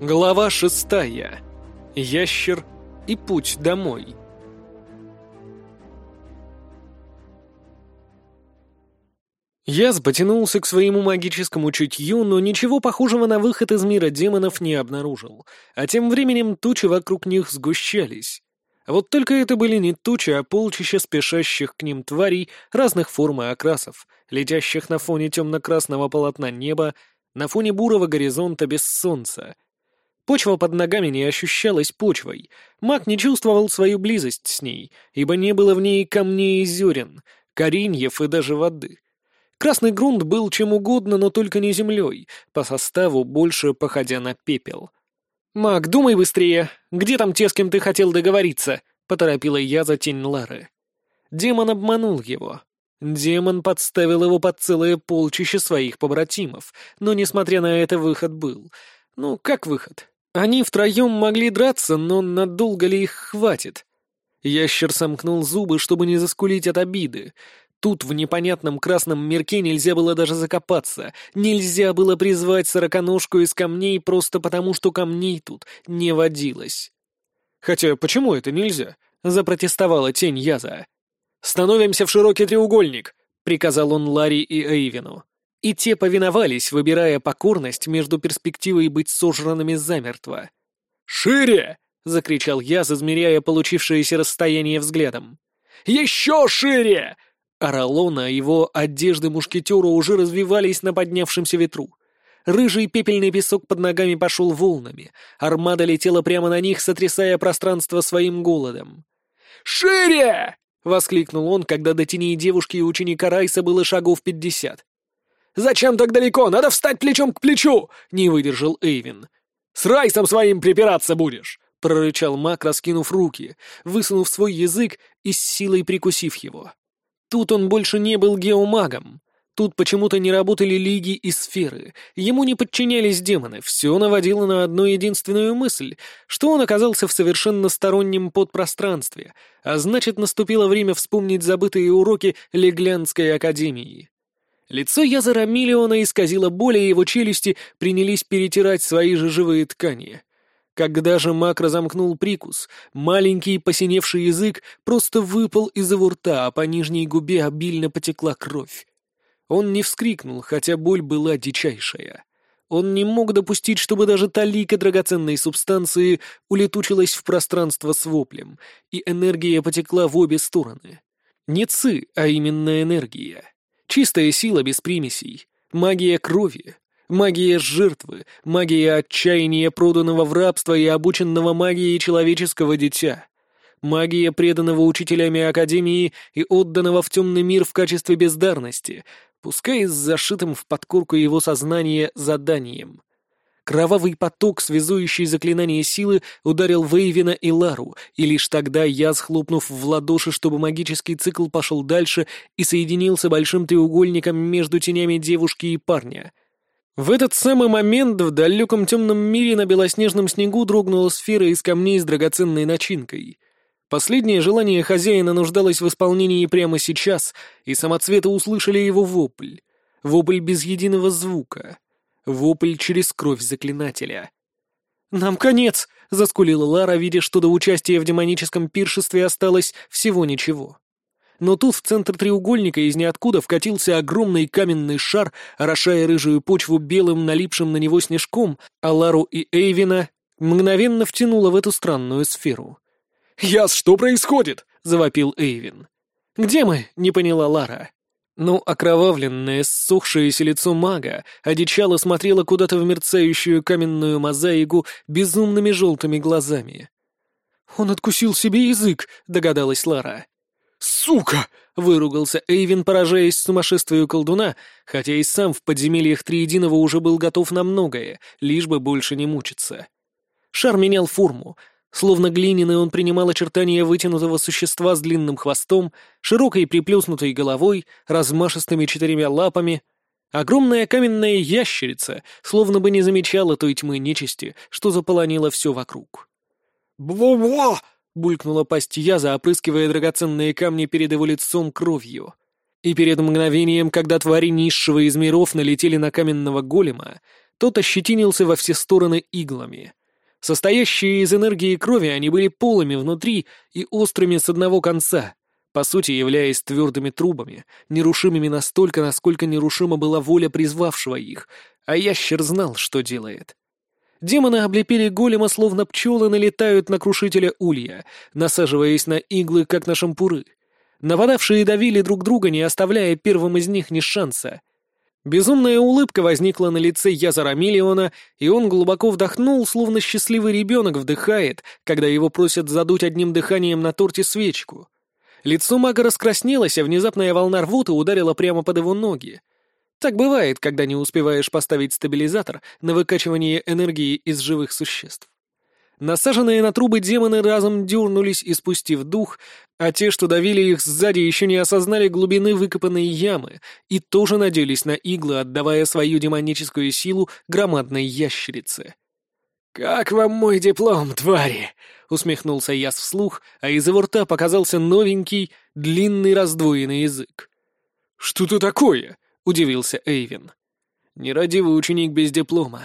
Глава шестая. Ящер и путь домой. Яз потянулся к своему магическому чутью, но ничего похожего на выход из мира демонов не обнаружил, а тем временем тучи вокруг них сгущались. Вот только это были не тучи, а полчища спешащих к ним тварей разных форм и окрасов, летящих на фоне темно-красного полотна неба, на фоне бурого горизонта без солнца. Почва под ногами не ощущалась почвой, маг не чувствовал свою близость с ней, ибо не было в ней камней и зерен, кореньев и даже воды. Красный грунт был чем угодно, но только не землей, по составу больше походя на пепел. «Маг, думай быстрее! Где там те, с кем ты хотел договориться?» — поторопила я за тень Лары. Демон обманул его. Демон подставил его под целое полчище своих побратимов, но, несмотря на это, выход был. Ну, как выход? Они втроем могли драться, но надолго ли их хватит? Ящер сомкнул зубы, чтобы не заскулить от обиды. Тут в непонятном красном мирке нельзя было даже закопаться, нельзя было призвать сороконожку из камней просто потому, что камней тут не водилось. «Хотя почему это нельзя?» — запротестовала тень Яза. «Становимся в широкий треугольник», — приказал он Ларри и Эйвину. И те повиновались, выбирая покорность между перспективой быть сожранными замертво. «Шире!» — закричал Яз, измеряя получившееся расстояние взглядом. «Еще шире!» Орал он, а его одежды мушкетера уже развивались на поднявшемся ветру. Рыжий пепельный песок под ногами пошел волнами. Армада летела прямо на них, сотрясая пространство своим голодом. «Шире!» — воскликнул он, когда до теней девушки и ученика Райса было шагов пятьдесят. «Зачем так далеко? Надо встать плечом к плечу!» — не выдержал Эйвин. «С Райсом своим припираться будешь!» — прорычал маг, раскинув руки, высунув свой язык и с силой прикусив его. Тут он больше не был геомагом. Тут почему-то не работали лиги и сферы. Ему не подчинялись демоны. Все наводило на одну единственную мысль, что он оказался в совершенно стороннем подпространстве, а значит, наступило время вспомнить забытые уроки Леглянской академии. Лицо Язара Миллиона исказило боль, и его челюсти принялись перетирать свои же живые ткани. Когда же маг разомкнул прикус, маленький посиневший язык просто выпал из его рта, а по нижней губе обильно потекла кровь. Он не вскрикнул, хотя боль была дичайшая. Он не мог допустить, чтобы даже талика драгоценной субстанции улетучилась в пространство с воплем, и энергия потекла в обе стороны. Не ци, а именно энергия. Чистая сила без примесей, магия крови, Магия жертвы, магия отчаяния проданного в рабство и обученного магии человеческого дитя. Магия, преданного учителями Академии и отданного в темный мир в качестве бездарности, пускай с зашитым в подкорку его сознания заданием. Кровавый поток, связующий заклинание силы, ударил Вейвина и Лару, и лишь тогда я, схлопнув в ладоши, чтобы магический цикл пошел дальше и соединился большим треугольником между тенями девушки и парня — в этот самый момент в далеком темном мире на белоснежном снегу дрогнула сфера из камней с драгоценной начинкой. Последнее желание хозяина нуждалось в исполнении прямо сейчас, и самоцветы услышали его вопль. Вопль без единого звука. Вопль через кровь заклинателя. «Нам конец!» — заскулила Лара, видя, что до участия в демоническом пиршестве осталось всего ничего но тут в центр треугольника из ниоткуда вкатился огромный каменный шар, орошая рыжую почву белым налипшим на него снежком, а Лару и Эйвина мгновенно втянуло в эту странную сферу. «Яс, что происходит?» — завопил Эйвин. «Где мы?» — не поняла Лара. Ну, окровавленное, ссохшееся лицо мага одичало смотрело куда-то в мерцающую каменную мозаику безумными желтыми глазами. «Он откусил себе язык», — догадалась Лара. «Сука!» — выругался Эйвин, поражаясь сумасшествию колдуна, хотя и сам в подземельях Триединого уже был готов на многое, лишь бы больше не мучиться. Шар менял форму. Словно глиняный он принимал очертания вытянутого существа с длинным хвостом, широкой приплюснутой головой, размашистыми четырьмя лапами. Огромная каменная ящерица словно бы не замечала той тьмы нечисти, что заполонила все вокруг. «Бла-бла!» булькнула пасть яза, опрыскивая драгоценные камни перед его лицом кровью. И перед мгновением, когда твари низшего из миров налетели на каменного голема, Тот ощетинился во все стороны иглами. Состоящие из энергии крови, они были полыми внутри и острыми с одного конца, по сути являясь твердыми трубами, нерушимыми настолько, насколько нерушима была воля призвавшего их, а ящер знал, что делает. Демоны облепили голема, словно пчелы налетают на крушителя улья, насаживаясь на иглы, как на шампуры. Нападавшие давили друг друга, не оставляя первым из них ни шанса. Безумная улыбка возникла на лице Язара Миллиона, и он глубоко вдохнул, словно счастливый ребенок вдыхает, когда его просят задуть одним дыханием на торте свечку. Лицо мага раскраснелось, а внезапная волна рвоты ударила прямо под его ноги. Так бывает, когда не успеваешь поставить стабилизатор на выкачивание энергии из живых существ. Насаженные на трубы демоны разом дернулись, испустив дух, а те, что давили их сзади, еще не осознали глубины выкопанной ямы и тоже надеялись на иглы, отдавая свою демоническую силу громадной ящерице. «Как вам мой диплом, твари?» — усмехнулся Яс вслух, а из его рта показался новенький, длинный раздвоенный язык. «Что-то такое?» удивился Эйвин. «Нерадивый ученик без диплома.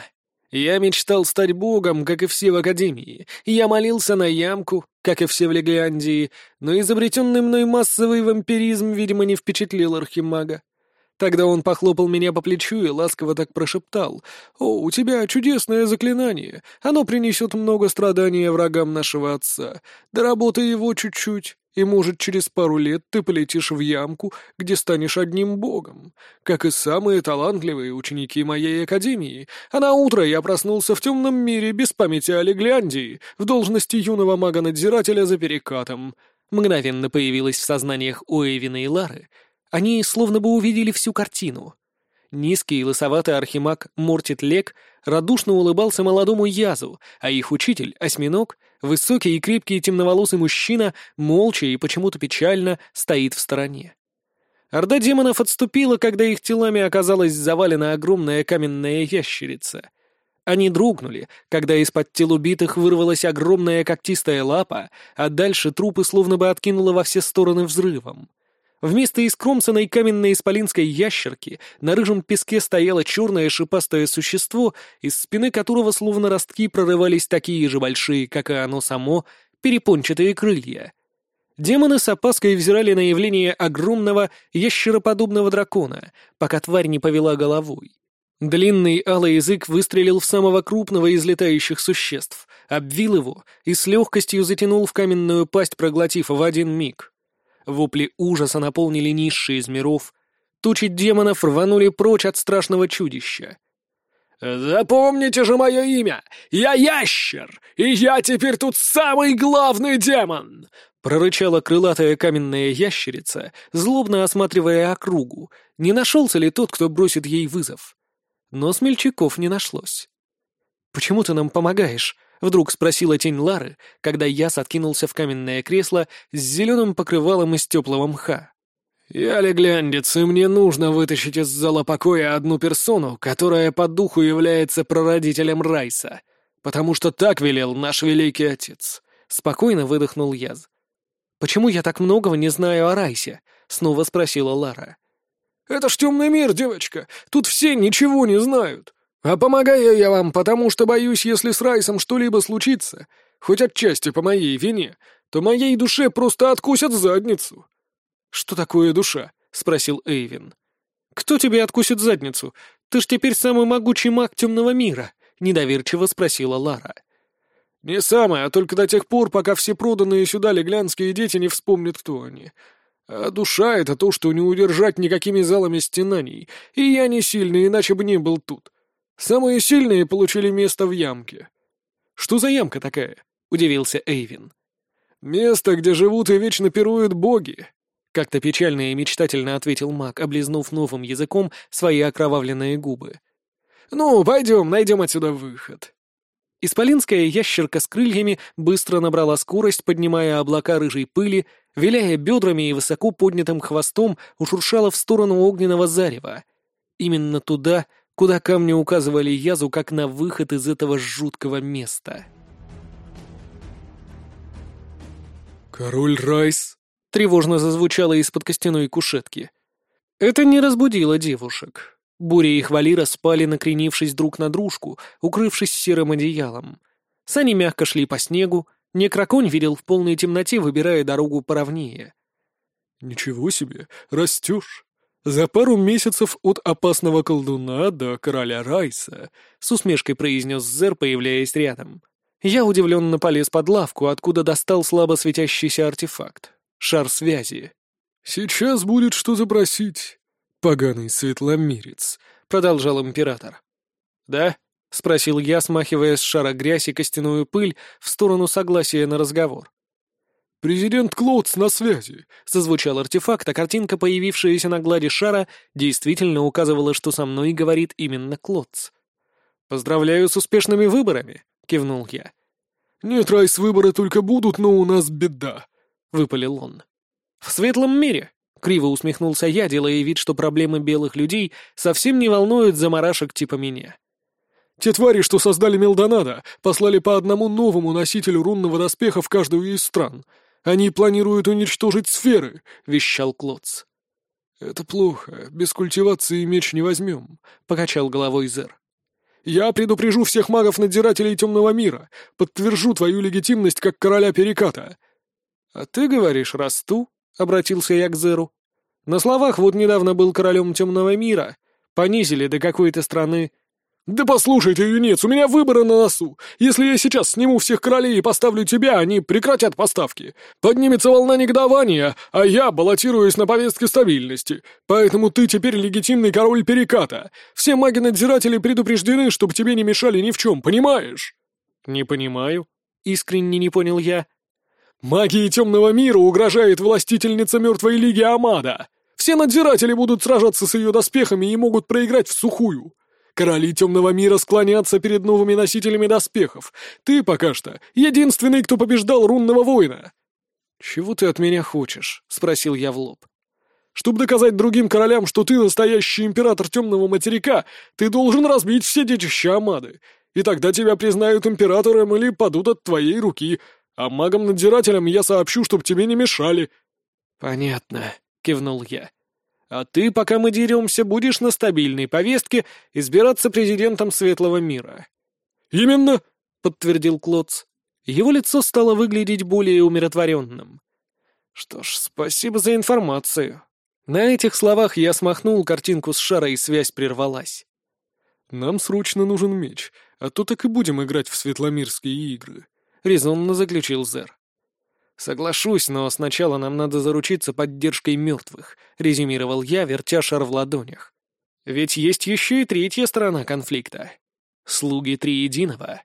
Я мечтал стать богом, как и все в Академии. Я молился на ямку, как и все в Легландии, но изобретенный мной массовый вампиризм, видимо, не впечатлил архимага. Тогда он похлопал меня по плечу и ласково так прошептал. «О, у тебя чудесное заклинание. Оно принесет много страдания врагам нашего отца. Доработай его чуть-чуть, и, может, через пару лет ты полетишь в ямку, где станешь одним богом, как и самые талантливые ученики моей академии. А на утро я проснулся в темном мире без памяти о Легляндии, в должности юного мага-надзирателя за перекатом». Мгновенно появилась в сознаниях Уэйвина и Лары — они словно бы увидели всю картину. Низкий и лысоватый архимаг Мортит Лек радушно улыбался молодому Язу, а их учитель, осьминог, высокий и крепкий темноволосый мужчина, молча и почему-то печально, стоит в стороне. Орда демонов отступила, когда их телами оказалась завалена огромная каменная ящерица. Они дрогнули, когда из-под тел убитых вырвалась огромная когтистая лапа, а дальше трупы словно бы откинуло во все стороны взрывом. Вместо искромсанной каменной исполинской ящерки на рыжем песке стояло черное шипастое существо, из спины которого словно ростки прорывались такие же большие, как и оно само, перепончатые крылья. Демоны с опаской взирали на явление огромного ящероподобного дракона, пока тварь не повела головой. Длинный алый язык выстрелил в самого крупного из летающих существ, обвил его и с легкостью затянул в каменную пасть, проглотив в один миг. Вопли ужаса наполнили низшие из миров. Тучи демонов рванули прочь от страшного чудища. «Запомните же мое имя! Я Ящер, и я теперь тут самый главный демон!» Прорычала крылатая каменная ящерица, злобно осматривая округу. Не нашелся ли тот, кто бросит ей вызов? Но смельчаков не нашлось. «Почему ты нам помогаешь?» Вдруг спросила тень Лары, когда я откинулся в каменное кресло с зеленым покрывалом из теплого мха. «Я легляндец, и мне нужно вытащить из зала покоя одну персону, которая по духу является прародителем Райса, потому что так велел наш великий отец», — спокойно выдохнул Яз. «Почему я так многого не знаю о Райсе?» — снова спросила Лара. «Это ж темный мир, девочка, тут все ничего не знают. А помогаю я вам, потому что боюсь, если с Райсом что-либо случится, хоть отчасти по моей вине, то моей душе просто откусят задницу». «Что такое душа?» — спросил Эйвин. «Кто тебе откусит задницу? Ты ж теперь самый могучий маг темного мира», — недоверчиво спросила Лара. «Не самое, а только до тех пор, пока все проданные сюда леглянские дети не вспомнят, кто они. А душа — это то, что не удержать никакими залами стенаний, и я не сильный, иначе бы не был тут. Самые сильные получили место в ямке. Что за ямка такая? Удивился Эйвин. Место, где живут и вечно пируют боги. Как-то печально и мечтательно ответил маг, облизнув новым языком свои окровавленные губы. «Ну, пойдем, найдем отсюда выход». Исполинская ящерка с крыльями быстро набрала скорость, поднимая облака рыжей пыли, виляя бедрами и высоко поднятым хвостом ушуршала в сторону огненного зарева. Именно туда, куда камни указывали Язу как на выход из этого жуткого места. «Король Райс!» — тревожно зазвучало из-под костяной кушетки. Это не разбудило девушек. Буря и Хвалира спали, накренившись друг на дружку, укрывшись серым одеялом. Сани мягко шли по снегу, Некроконь видел в полной темноте, выбирая дорогу поровнее. «Ничего себе, растешь!» «За пару месяцев от опасного колдуна до короля Райса», — с усмешкой произнес Зер, появляясь рядом. Я удивленно полез под лавку, откуда достал слабо светящийся артефакт. Шар связи. «Сейчас будет что запросить, поганый светломирец», — продолжал император. «Да?» — спросил я, смахивая с шара грязь и костяную пыль в сторону согласия на разговор. «Президент Клоудс на связи», — зазвучал артефакт, а картинка, появившаяся на глади шара, действительно указывала, что со мной говорит именно Клоудс. «Поздравляю с успешными выборами», — кивнул я. «Нет, Райс, выборы только будут, но у нас беда», — выпалил он. «В светлом мире», — криво усмехнулся я, делая вид, что проблемы белых людей совсем не волнуют заморашек типа меня. «Те твари, что создали Мелдонадо, послали по одному новому носителю рунного доспеха в каждую из стран», они планируют уничтожить сферы», — вещал Клоц. «Это плохо. Без культивации меч не возьмем», — покачал головой Зер. «Я предупрежу всех магов-надзирателей темного мира, подтвержу твою легитимность как короля Переката». «А ты говоришь, расту?» — обратился я к Зеру. «На словах вот недавно был королем темного мира. Понизили до какой-то страны «Да послушайте, юнец, у меня выборы на носу. Если я сейчас сниму всех королей и поставлю тебя, они прекратят поставки. Поднимется волна негодования, а я баллотируюсь на повестке стабильности. Поэтому ты теперь легитимный король переката. Все маги-надзиратели предупреждены, чтобы тебе не мешали ни в чем, понимаешь?» «Не понимаю», — искренне не понял я. «Магии темного мира угрожает властительница мертвой лиги Амада. Все надзиратели будут сражаться с ее доспехами и могут проиграть в сухую». Короли темного мира склонятся перед новыми носителями доспехов. Ты пока что единственный, кто побеждал рунного воина». «Чего ты от меня хочешь?» — спросил я в лоб. «Чтобы доказать другим королям, что ты настоящий император темного материка, ты должен разбить все детища Амады, и тогда тебя признают императором или падут от твоей руки, а магам-надзирателям я сообщу, чтоб тебе не мешали». «Понятно», — кивнул я. А ты, пока мы деремся, будешь на стабильной повестке избираться президентом Светлого мира». «Именно», — подтвердил Клоц. Его лицо стало выглядеть более умиротворенным. «Что ж, спасибо за информацию». На этих словах я смахнул картинку с шара, и связь прервалась. «Нам срочно нужен меч, а то так и будем играть в светломирские игры», — резонно заключил Зер. «Соглашусь, но сначала нам надо заручиться поддержкой мертвых», — резюмировал я, вертя шар в ладонях. «Ведь есть еще и третья сторона конфликта. Слуги Триединого».